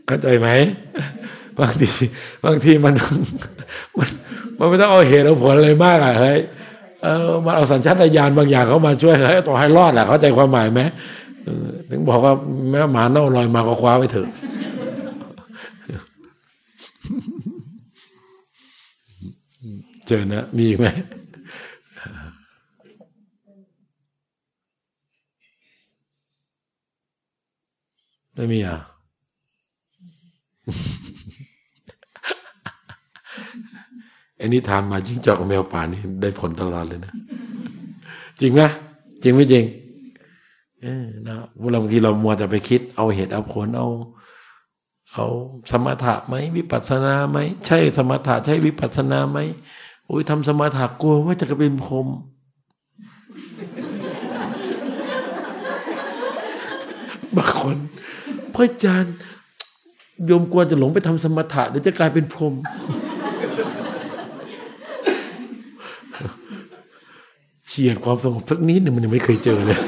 เข้าใจไหม บางทีบางทีมันมันมันไม่ต้องเอาเหตุเอาผลอะไรมากอะเฮ้ยเออมันเอาสัญชาตญาณบางอย่างเข้ามาช่วยให้ต่อให้รอดแหละเข้าใจความหมายไหมถึงบอกว่าแม่หมาเน่าลอยมาก็คว้าไว้เถอะเจอนะ มีอีกไหมไม่มีอะ อันนี้ทานมาจิ้งจอกกับแมวป่านี่ได้ผลตลอดเลยนะ จริงไหมจริงไม่จริงเออนะเวลาบางทีเรามัวแต่ไปคิด เอาเหตุเอาผลเอา เอาสมถะไหมวิปัสสนาไหมใช่สมถะใช่วิปัสสนาไหมโอ้ยทำสมถะกลัวว่าจะกระเป็นพรมบางคนพระอาจารย์โยมกลัวจะหลงไปทำสมถะเดี๋ยวจะกลายเป็นพรม เฉียดความสงบสักนิดหนึ่งมันยังไม่เคยเจอเลย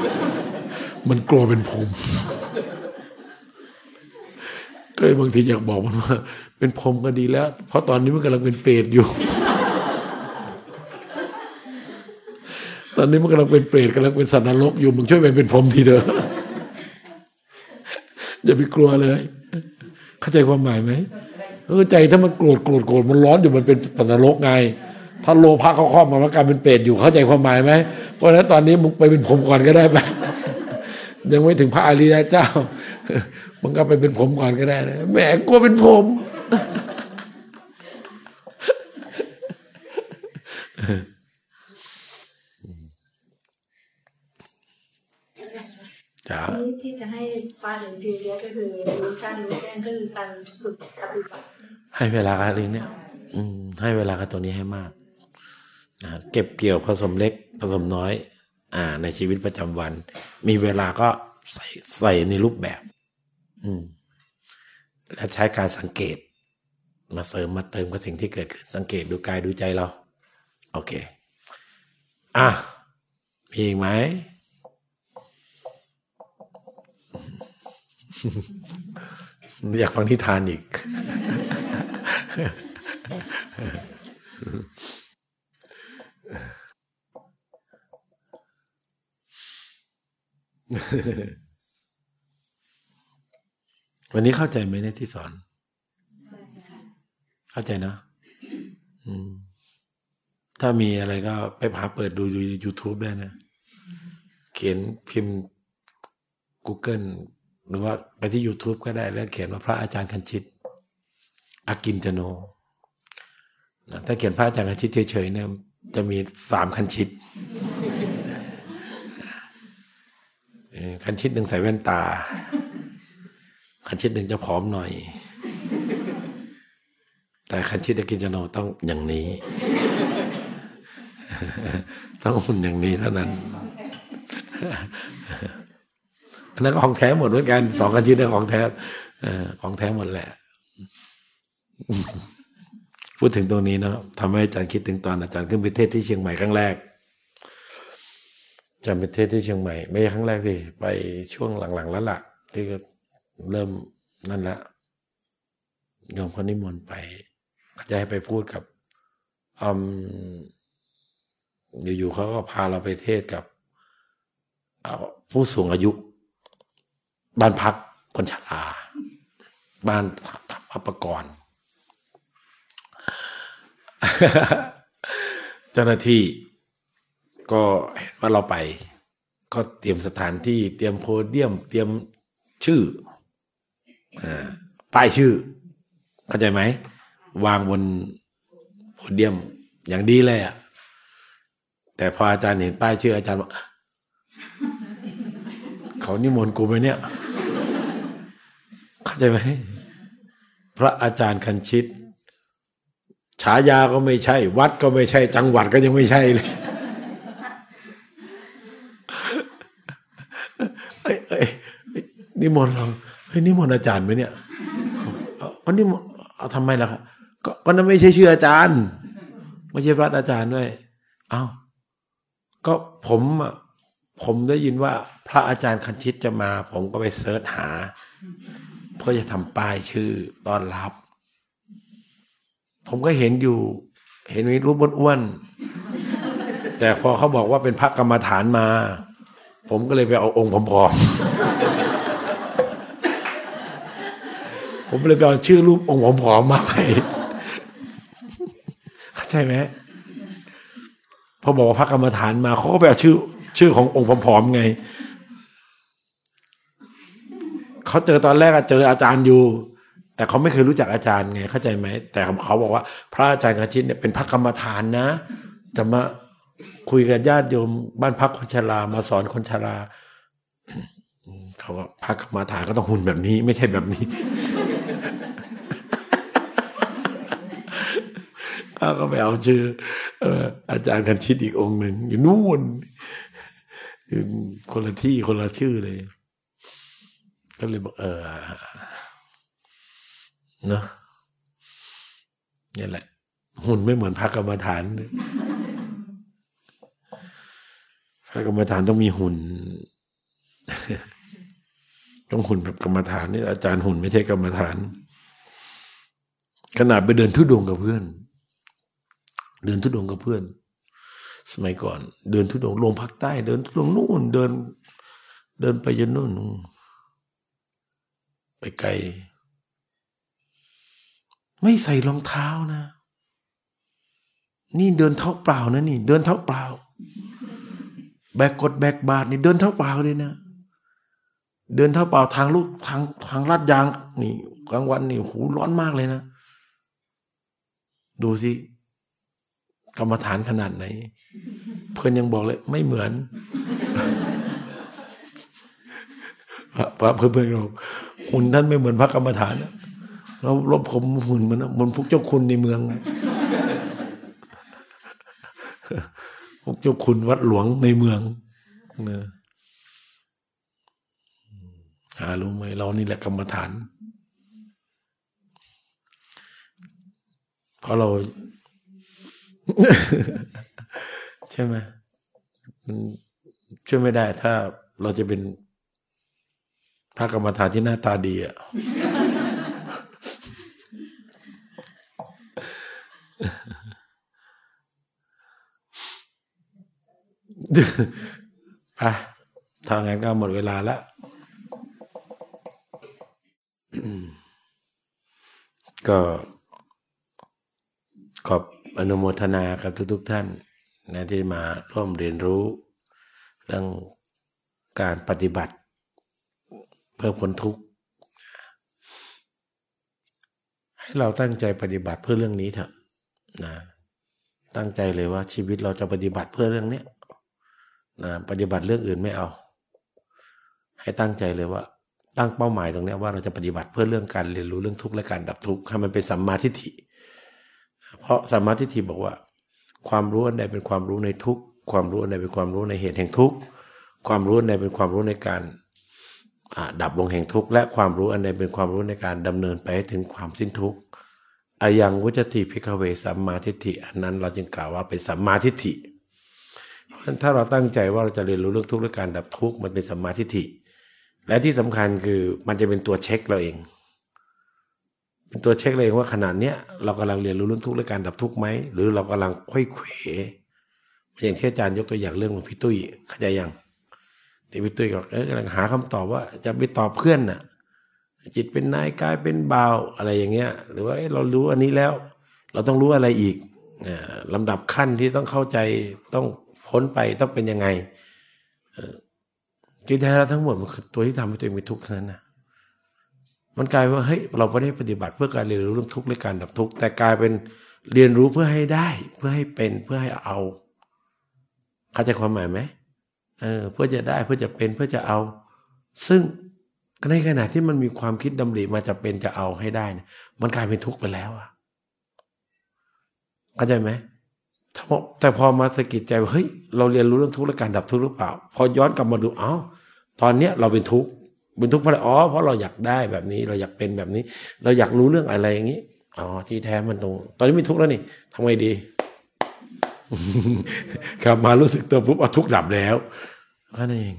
มันกลัวเป็นพรมก็เลยบางทีอยากบอกมันว่า เป็นพรมก็ดีแล้ว เพราะตอนนี้มันกำลังเป็นเปรตอยู่ ตอนนี้มันกำลังเป็นเปรตกำลังเป็นสัตว์นรกอยู่มึงช่วยไปเป็นพรมทีเถอะอย่าไปกลัวเลย เข้าใจความหมายไหมเออใจถ้ามันโกรธโกรธโกรธมันร้อนอยู่มันเป็นสัตว์นรกไง ถ้าโลภะเขาครอบมามันกลายเป็นเปรตอยู่เข้าใจความหมายไหมเพราะฉะนั้นตอนนี้มึงไปเป็นพรหมก่อนก็ได้ไหมยังไม่ถึงพระอริยเจ้ามึงก็ไปเป็นผมก่อนก็ได้นะแหมกลัวเป็นผม จ้าที่ที่จะให้ฟ้าเห็นพีเรียก็คือรู้ชันรู้แจ้งก็คือการฝึกปฏิบัติให้เวลากับเรื่องเนี้ยอืมให้เวลากับตัวนี้ให้มากนะ เก็บเกี่ยวผสมเล็กผสมน้อยอ่าในชีวิตประจำวัน มีเวลาก็ใส่ใส่ในรูปแบบ อืม และใช้การสังเกต มาเสริมมาเติมกับสิ่งที่เกิดขึ้นสังเกตดูกายดูใจเรา โอเค อะ มีอีกไหมอยากฟังนิทานอีก วันนี้เข้าใจไหมในยที่สอน เข้าใจนะถ้ามีอะไรก็ไปหาเปิดดูยู YouTube ได้นะ เขียนพิมพ์ Google หรือว่าไปที่ YouTube ก็ได้แล้วเขียนว่าพระอาจารย์คันชิตอากินจโนนะถ้าเขียนพระอาจารย์คันชิตเฉยๆเนี่ย จะมีสามคันชิตเออ คันชิตหนึ่งใส่แว่นตา คันชิตหนึ่งจะผอมหน่อย แต่คันชิตอากินจโนต้องอย่างนี้ ต้องหุ่นอย่างนี้เท่านั้นอันนั้นก็ของแท้หมดเหมือนกันสองกันชิดนี่ของแท้ของแท้หมดแหละ พูดถึงตรงนี้เนาะทำให้อาจารย์คิดถึงตอนอาจารย์ขึ้นไปเทศที่เชียงใหม่ครั้งแรก จารย์ไปเทศที่เชียงใหม่ ไม่ใช่ครั้งแรกสิไปช่วงหลังๆแล้วล่ะ ที่ก็เริ่มนั่นละโยมคนนิมนต์ไปเขาจะให้ไปพูดกับอืมอยู่ๆเขาก็พาเราไปเทศกับผู้สูงอายุ บ้านพักคนชราบ้านธรรมปรกรณ์เจ้าหน้าที่ ก็เห็นว่าเราไป ก็เตรียมสถานที่เตรียมโพเดียม เตรียมชื่ออป้ายชื่อ เข้าใจไหม วางบนโพเดียมอย่างดีเลยอะแต่พออาจารย์เห็นป้ายชื่ออาจารย์บอกเขานิมนต์กูไปเนี่ย เข้าใจไหมพระอาจารย์คันชิต ฉายาก็ไม่ใช่ วัดก็ไม่ใช่ จังหวัดก็ยังไม่ใช่เลยเอ้ยเอ้ยเอ้ย นิมนต์เราเฮ้ยนิมนต์อาจารย์ไหมเนี่ยเอาก็นิมนต์เอาทำไมล่ะครับก็ก็นั่นไม่ใช่ชื่ออาจารย์ไม่ใช่วัดอาจารย์ด้วย เอ้าก็ผมอะผมได้ยินว่า พระอาจารย์คันชิตจะมา ผมก็ไปเสิร์ชหา เพื่อจะทำป้ายชื่อต้อนรับ ผมก็เห็นอยู่ เห็นมีรูปอ้วนแต่พอเขาบอกว่าเป็นพระกรรมฐานมา ผมก็เลยไปเอาองค์ผอมๆ ผมเลยไปเอาชื่อรูปองค์ผอมๆมาให้เข้าใจไหมพอบอกว่าพระกรรมฐานมาเขาก็ไปเอาชื่อ ชื่อขององค์ผอมๆไงเขาเจอตอนแรกอะเจออาจารย์อยู่ แต่เขาไม่เคยรู้จักอาจารย์ไง เข้าใจไหมแต่เขาบอกว่า พระอาจารย์คาชิตเนี่ยเป็นพระกรรมฐานนะจะมาคุยกับญาติโยมบ้านพักคนชรามาสอนคนชราเขาก็พระกรรมฐานก็ต้องหุ่นแบบนี้ ไม่ใช่แบบนี้ ข้าก็ไปเอาชื่อออาจารย์คันชิตอีกองค์หนึ่งอยู่นู่นอยู่คนละที่คนละชื่อเลย ก็เลยบอกเออเนาะนี่แหละ หุ่นไม่เหมือนพระกรรมฐานพระกรรมฐานต้องมีหุ่น ต้องหุ่นแบบกรรมฐานนี่อาจารย์หุ่นไม่ใช่กรรมฐานขนาดไปเดินทุดงกับเพื่อน เดินทุดงกับเพื่อน สมัยก่อน เดินทุดงลงภาคใต้ เดินทุดงนู่น เดิน เดินไปจนนู่น ไปไกล ไม่ใส่รองเท้านะ นี่เดินเท้าเปล่านะนี่ เดินเท้าเปล่า แบกกดแบกบาทนี่เดินเท้าเปล่าเลยนะเดินเท้าเปล่าทางลูกทางทางลาดยาง นี่กลางวันนี่หูร้อนมากเลยนะ ดูสิ กรรมฐานขนาดไหน เพื่อนยังบอกเลย ไม่เหมือนพระเพื่อนเพื่อนบอกหุ่นท่านไม่เหมือนพระกรรมฐานนะแล้วรบผมหุ่นเหมือนเหมือนพวกเจ้าคุณในเมืองพวกเจ้าคุณวัดหลวงในเมืองนะหารู้ไหมเรานี่แหละกรรมฐาน เพราะเรา ใช่ไหมมันช่วยไม่ได้ถ้าเราจะเป็นพระกรรมฐานที่หน้าตาดีอะไปทางนั้นก็หมดเวลาแล้ว ก็ขอบ อนุโมทนากับทุกๆทท่านนะที่มาร่วมเรียนรู้ เรื่องการปฏิบัติ เพื่อพ้นทุกข์ ให้เราตั้งใจปฏิบัติเพื่อเรื่องนี้เถอะนะตั้งใจเลยว่าชีวิตเราจะปฏิบัติเพื่อเรื่องนี้นะปฏิบัติเรื่องอื่นไม่เอา ให้ตั้งใจเลยว่า ตั้งเป้าหมายตรงนี้ว่าเราจะปฏิบัติเพื่อเรื่องการเรียนรู้เรื่องทุกข์และการดับทุกข์ให้มันเป็นสัมมาทิฏฐิ เพราะสัมมาทิฏฐิบอกว่า ความรู้อันใดเป็นความรู้ในทุกความรู้อันใดเป็นความรู้ในเหตุแห่งทุกความรู้อันใดเป็นความรู้ในการดับวงแห่งทุกข์และความรู้อันใดเป็นความรู้ในการดำเนินไปให้ถึงความสิ้นทุกข์อายังวุจติพิกเวสัมมาทิฏฐิอันนั้นเราจึงกล่าวว่าเป็นสัมมาทิฏฐิเพราะฉะนั้นถ้าเราตั้งใจว่าเราจะเรียนรู้เรื่องทุกข์และการดับทุกข์มันเป็นสัมมาทิฏฐิและที่สำคัญคือมันจะเป็นตัวเช็คเราเอง เป็นตัวเช็คเราเองว่าขนาดเนี้ยเรากำลังเรียนรู้เรื่องทุกข์และการดับทุกข์ไหมหรือเรากำลังค่อยเขวอย่างที่อาจารย์ยกตัวอย่างเรื่องของพี่ตุ้ยเข้าใจยังที่พี่ตุ้ยก็เออกำลังหาคำตอบว่าจะไปตอบเพื่อนน่ะ จิตเป็นนายกายเป็นบ่าวอะไรอย่างเงี้ย หรือว่าเรารู้อันนี้แล้ว เราต้องรู้อะไรอีกลำดับขั้นที่ต้องเข้าใจต้องพ้นไปต้องเป็นยังไงคือแท้ทั้งหมดมันคือตัวที่ทำให้ตัวเองเป็นทุกข์เท่านั้นนะ มันกลายว่าเฮ้ยเราไม่ได้ปฏิบัติเพื่อการเรียนรู้เรื่องทุกข์หรือการดับทุกข์แต่กลายเป็นเรียนรู้เพื่อให้ได้ เพื่อให้เป็นเพื่อให้เอาเข้าใจความหมายไหมเออเพื่อจะได้เพื่อจะเป็นเพื่อจะเอา ซึ่งในขณะที่มันมีความคิดดำริมาจะเป็นจะเอาให้ได้เนี่ยมันกลายเป็นทุกข์ไปแล้วอะเข้าใจไหมแต่พอมาสะกิดใจว่าเฮ้ยเราเรียนรู้เรื่องทุกข์และการดับทุกข์หรือเปล่า พอย้อนกลับมาดูเอ้าตอนเนี้ยเราเป็นทุกข์ เป็นทุกข์เพราะอ๋อเพราะเราอยากได้แบบนี้ เราอยากเป็นแบบนี้ เราอยากรู้เรื่องอะไรอย่างนี้อ๋อที่แท้มันตรง ตอนนี้เป็นทุกข์แล้วนี่ทำไงดี ครับมารู้สึกตัวปุ๊บเอาทุกข์ดับแล้วแค่นั้นเอง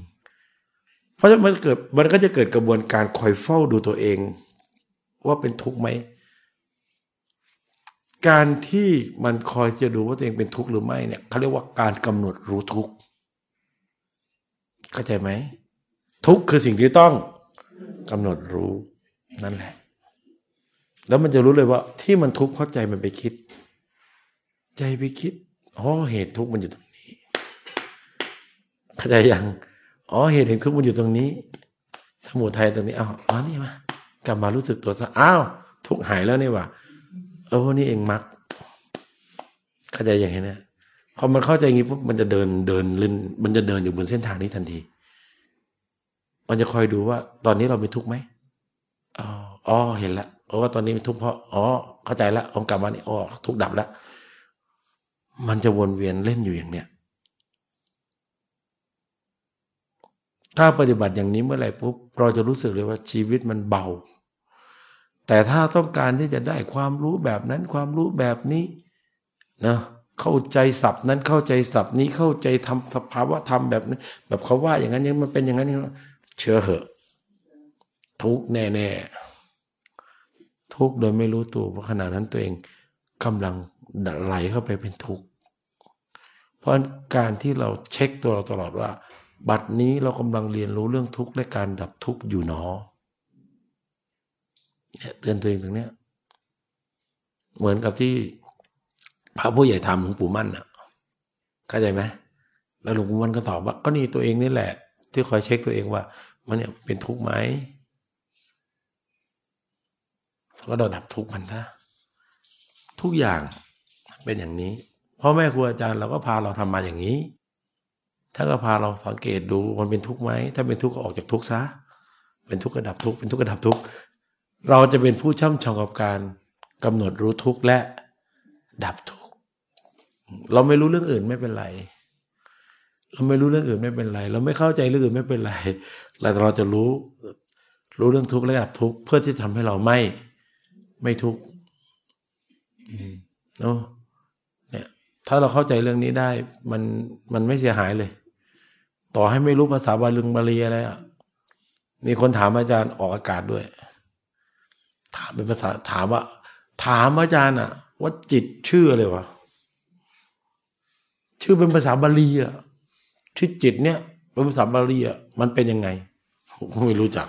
เพราะฉะนั้นมันเกิดมันก็จะเกิดกระบวนการคอยเฝ้าดูตัวเอง ว่าเป็นทุกข์ไหมการที่มันคอยจะดูว่าตัวเองเป็นทุกข์หรือไม่เนี่ยเขาเรียกว่าการกำหนดรู้ทุกข์เข้าใจไหม ทุกข์คือสิ่งที่ต้องกำหนดรู้นั่นแหละ แล้วมันจะรู้เลยว่า ที่มันทุกข์เพราะใจมันไปคิด ใจไปคิดอ๋อเหตุทุกข์มันอยู่ตรงนี้เข้าใจยังอ๋อเหตุแห่งทุกข์มันอยู่ตรงนี้ สมุทัยตรงนี้อ้าวอ๋อนี่มากลับมารู้สึกตัวซะอ้าวทุกข์หายแล้วนี่ว่ะเออนี่เองมักเข้าใจอย่างนี้นะพอมันเข้าใจอย่างนี้ปุ๊บมันจะเดินเดินลื่นมันจะเดินอยู่บนเส้นทางนี้ทันที มันจะคอยดูว่า ตอนนี้เรามีทุกข์ไหมอ๋อเห็นแล้วโอ้ตอนนี้มีทุกข์เพราะอ๋อเข้าใจแล้วองกลับมานี่อ๋อทุกข์ดับแล้วมันจะวนเวียนเล่นอยู่อย่างเนี้ยถ้าปฏิบัติอย่างนี้เมื่อไหร่ปุ๊บเราจะรู้สึกเลยว่าชีวิตมันเบา แต่ถ้าต้องการที่จะได้ความรู้แบบนั้นความรู้แบบนี้นะเข้าใจศัพท์นั้นเข้าใจศัพท์นี้เข้าใจทำสภาวะธรรมแบบนี้แบบเขาว่าอย่างนั้นยังมันเป็นอย่างนั้นอย่างนั้น เชื่อเหอะ ทุกแน่แน่ๆ ทุกโดยไม่รู้ตัวเพราะขณะนั้นตัวเองกำลังไหลเข้าไปเป็นทุกข์เพราะการที่เราเช็คตัวเราตลอดว่า บัดนี้เรากำลังเรียนรู้เรื่องทุกข์และการดับทุกข์อยู่หนอเนี่ยเตือนตัวเองตรงเนี้ยเหมือนกับที่พระผู้ใหญ่ทำหลวงปู่มั่นอะเข้าใจไหมแล้วหลวงปู่มั่นก็ตอบว่าก็นี่ตัวเองนี่แหละ ที่คอยเช็คตัวเองว่า มันเนี่ยเป็นทุกข์ไหมก็เราดับทุกข์มันซะทุกอย่างเป็นอย่างนี้พ่อแม่ครูอาจารย์เราก็พาเราทำมาอย่างนี้ ถ้าก็พาเราสังเกตดูมันเป็นทุกข์ไหมถ้าเป็นทุกข์ก็ออกจากทุกข์ซะเป็นทุกข์ก็ดับทุกข์เป็นทุกข์ก็ดับทุกข์เราจะเป็นผู้ช่ำชองกับการกำหนดรู้ทุกข์และดับทุกข์เราไม่รู้เรื่องอื่นไม่เป็นไร เราไม่รู้เรื่องอื่นไม่เป็นไร เราไม่เข้าใจเรื่องอื่นไม่เป็นไรแต่เราจะรู้ รู้เรื่องทุกข์และดับทุกข์เพื่อที่ทำให้เราไม่ไม่ทุกข์เนาะเนี่ย ถ้าเราเข้าใจเรื่องนี้ได้ มันมันไม่เสียหายเลย ต่อให้ไม่รู้ภาษาบาลึงบาลีอะไรอะมีคนถามอาจารย์ออกอากาศด้วย ถามเป็นภาษาถามว่า ถามอาจารย์อะ ว่าจิตชื่ออะไรวะชื่อเป็นภาษาบาลีอะ ชื่จิตเนี่ยเป็นภาษาบาลีอะมันเป็นยังไงผมไม่รู้จัก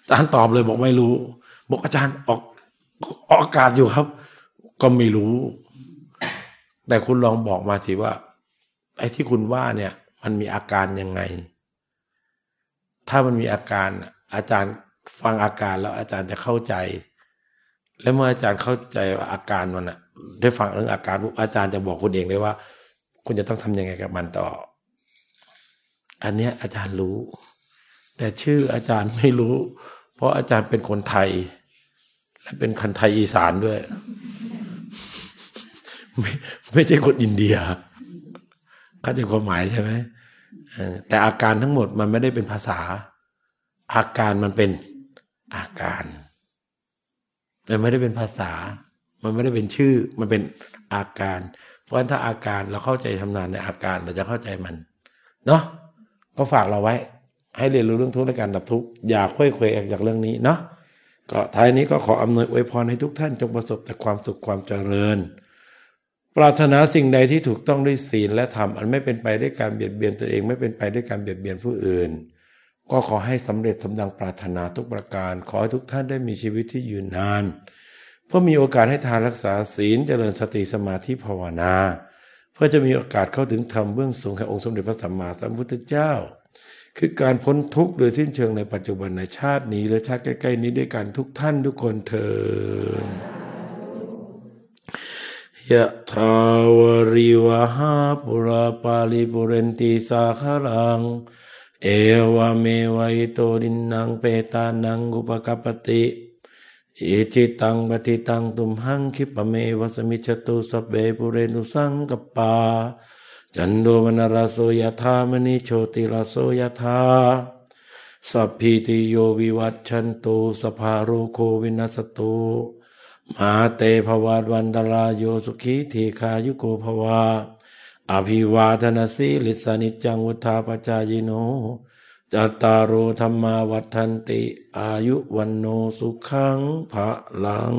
อาจารย์ตอบเลยบอกไม่รู้ บอกอาจารย์ออกออกอากาศอยู่ครับ ก็ไม่รู้ แต่คุณลองบอกมาสิว่า ไอ้ที่คุณว่าเนี่ย มันมีอาการยังไง ถ้ามันมีอาการ อาจารย์ฟังอาการแล้วอาจารย์จะเข้าใจ แล้วเมื่ออาจารย์เข้าใจอาการมันอะได้ฟังเรื่องอาการอาจารย์จะบอกคุณเองเลยว่า คุณจะต้องทำยังไงกับมันต่อ อันเนี้ยอาจารย์รู้ แต่ชื่ออาจารย์ไม่รู้ เพราะอาจารย์เป็นคนไทย และเป็นคนไทยอีสานด้วย ไม่ไม่ใช่คนอินเดียเข้าใจความหมายใช่ไหมแต่อาการทั้งหมดมันไม่ได้เป็นภาษา อาการมันเป็นอาการมันไม่ได้เป็นภาษา มันไม่ได้เป็นชื่อ มันเป็นอาการ เพราะฉะนั้นถ้าอาการเราเข้าใจทำนานในอาการเราจะเข้าใจมัน เนาะก็ฝากเราไว้ ให้เรียนรู้เรื่องทุกข์และการดับทุกข์อย่าค่อยเควออกจากเรื่องนี้เนาะก็ท้ายนี้ก็ขออำนวยอวยพรให้ทุกท่านจงประสบแต่ความสุขความเจริญ ปรารถนาสิ่งใดที่ถูกต้องด้วยศีลและธรรมอันไม่เป็นไปด้วยการเบียดเบียนตัวเองไม่เป็นไปด้วยการเบียดเบียนผู้อื่น ก็ขอให้สำเร็จสมดังปรารถนาทุกประการ ขอให้ทุกท่านได้มีชีวิตที่ยืนนาน เพื่อมีโอกาสให้ทานรักษาศีลเจริญสติสมาธิภาวนา เพื่อจะมีโอกาสเข้าถึงธรรมเบื้องสูงแห่งองค์สมเด็จพระสัมมาสัมพุทธเจ้า คือการพ้นทุกข์โดยสิ้นเชิงในปัจจุบันในชาตินี้ และชาติใกล้ๆนี้ด้วยกันทุกท่านทุกคนเถิดยะทาวริวหาปุราปาลิปุเรนติสาคารัง เอวเมวัยโตดินนางเปตานังอุปกปป อิจิตังปฏิตังตุมหังคิปะเมวสมิจตุสเปปุเรนุสังกปาจันโดมนรสโสยธามณิโชติรสโสยธาสัพพิติโยวิวัตชันตุสภาโรโควินัสตุมาเตภวัตวันตรายโยสุขีทีคายุโกภวาอภิวาทนาสีลิสานิจังวุธาปจายโน จัตตารุธรรมาวัฏันติ อายุวันโนสุขังภะลัง